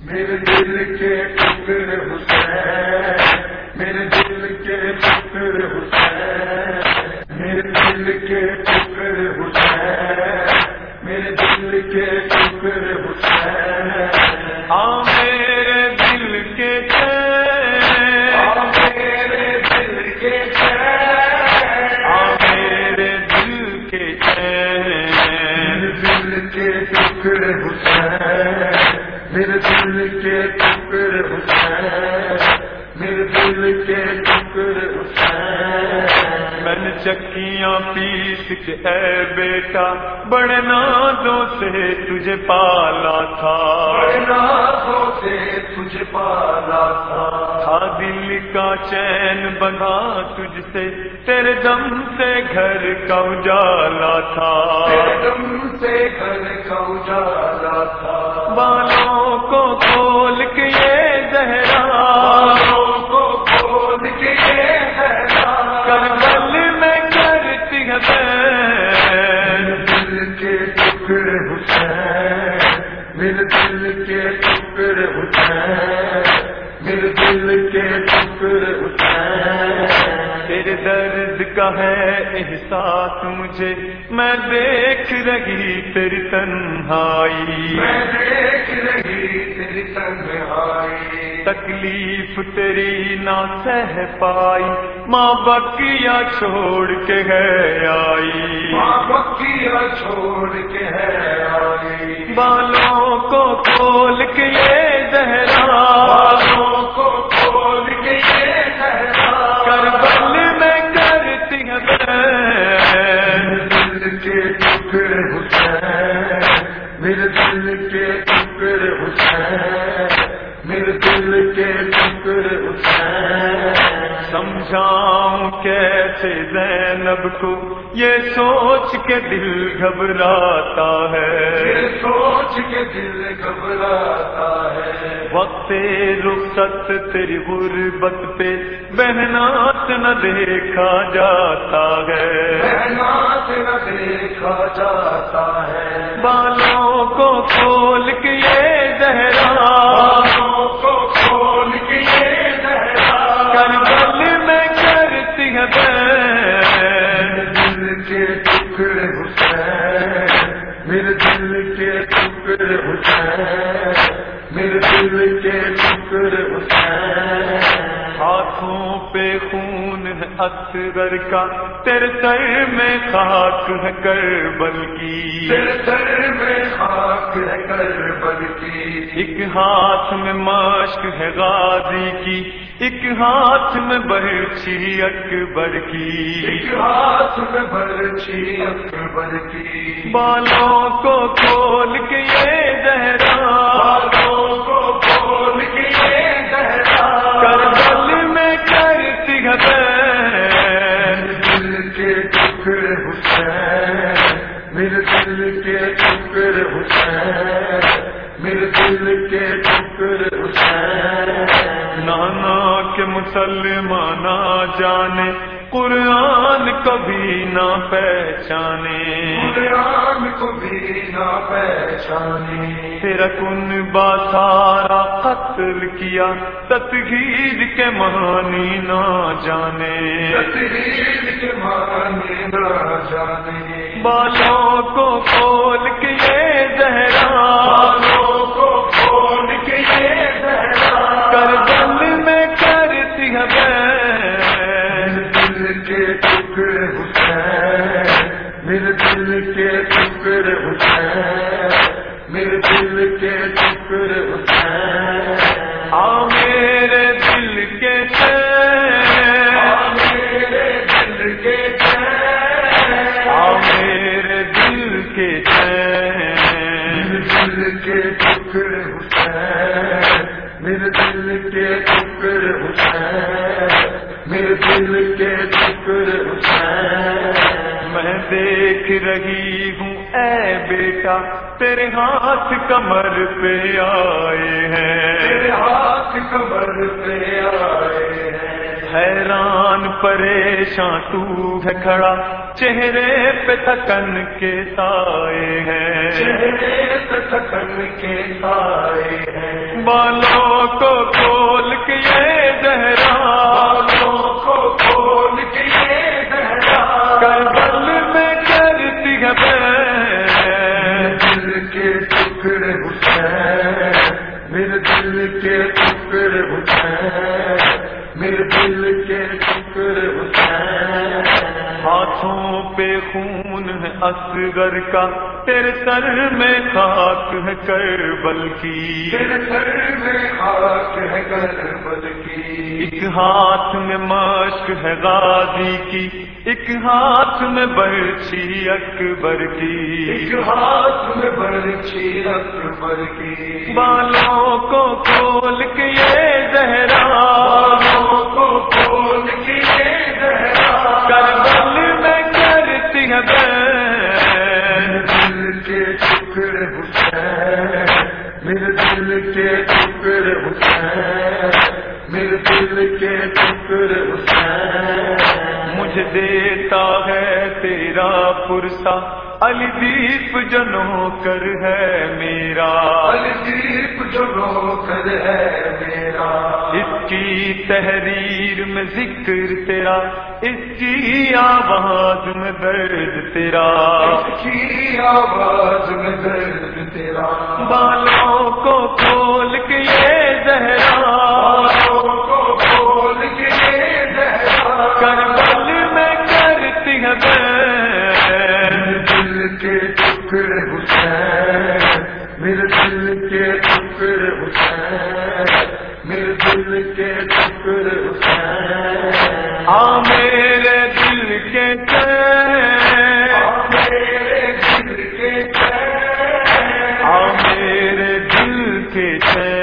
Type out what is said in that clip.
میرے دل کے ٹکڑے حسین میرے دل کے ٹکڑے حسین میرے دل کے ٹکڑے حسین میرے دل کے ٹکڑے حسین۔ ہاں میرے دل کے میرے دل کے ہاں میرے دل کے میرے دل کے ٹکڑے حسین۔ میرے دل کے ٹکڑے حسین میرے دل کے ٹکڑے حسین میں نے چکیاں پیس کے اے بیٹا بڑے نازوں سے تجھے پالا تھا۔ راتوں سے تجھ پالا تھا۔ تھا دل کا چین بنا تجھ سے تیرے دم سے گھر کا اجالا تھا۔ دم سے گھر کا اجالا تھا۔ تیرے درد کا ہے احساس مجھے میں دیکھ رہی تیری تنہائی۔ میں دیکھ رہی تیری تنہائی۔ تکلیف تیری نہ سہ پائی ماں بکیا چھوڑ کے ہے آئی۔ ماں بکیا چھوڑ کے ہے آئی۔ بالوں کو کھول کے دل کے سمجھاؤں کیسے زینب کو؟ یہ سوچ کے دل گھبراتا ہے۔ یہ سوچ کے دل گھبراتا ہے۔ وقت رخصت تیری غربت پہ بہنات نہ دیکھا جاتا ہے۔ محنت نہ دیکھا جاتا ہے۔ بالوں کو کھول دل کے ٹکڑے حسین میرے دل کے ٹکڑے حسین ہاتھوں پہ خون ہے اصغر کا تیرے سر میں خاک ہے کربل کی۔ تیرے سر میں خاک ہے کربل کی۔ ایک ہاتھ میں مشق ہے غازی کی ایک ہاتھ میں برچھی اکبر کی۔ ایک ہاتھ میں برچھی اکبر کی۔ بالوں کو کھول کے یہ کے حسین میرے دل کے قرآن کبھی نہ پہچانے۔ قرآن کو بھی نہ پہچانے۔ تیرا کن با سارا قتل کیا تطہیر کے معنی نہ جانے۔ تقریر کے معنی نہ جانے۔ بالوں کو کھول کے میرے دل کے ٹکڑے حسین میرے دل کے ٹکڑے حسین۔ میں دیکھ رہی ہوں اے بیٹا تیرے ہاتھ کمر پہ آئے تیرے ہیں ہاتھ کمر پہ آئے ہیں۔ حیران پریشان تو ہے کھڑا چہرے پہ تھکن کے سائے ہیں۔ چہرے پہ تھکن کے سائے ہیں۔ بالوں کو کھول کے زہرا۔ بالوں کو کھول کے زہرا کربل میں کرتی ہے دل کے ٹکڑے حسین میرے دل کے ٹکڑے حسین میرے دل کے ٹکڑے حسین ہاتھوں پہ خون ہے اصغر کا۔ تیرے سر میں خاک ہے کربل کی۔ تیرے سر میں خاک ہے کربل کی۔ ایک ہاتھ میں مشق ہے غازی کی ایک ہاتھ میں برچھی اکبر کی۔ ایک ہاتھ میں برچھی اکبر کی۔ بالوں کو کھول کے یہ زہرا۔ بالوں کو کھول کے یہ زہرا۔ کربل میں کرتی ہے بیٹے مجھے دیتا ہے تیرا پرسا۔ علی دیپ جنو کر ہے میرا۔ الدیپ جو نوکر ہے میرا۔ اس کی تحریر میں ذکر تیرا۔ اس کی آواز میں درد تیرا۔ اس کی آواز میں درد تیرا۔ بالوں کو کھول کے یہ زہرا کے آ میرے دل کے میرے دل کے آ میرے دل کے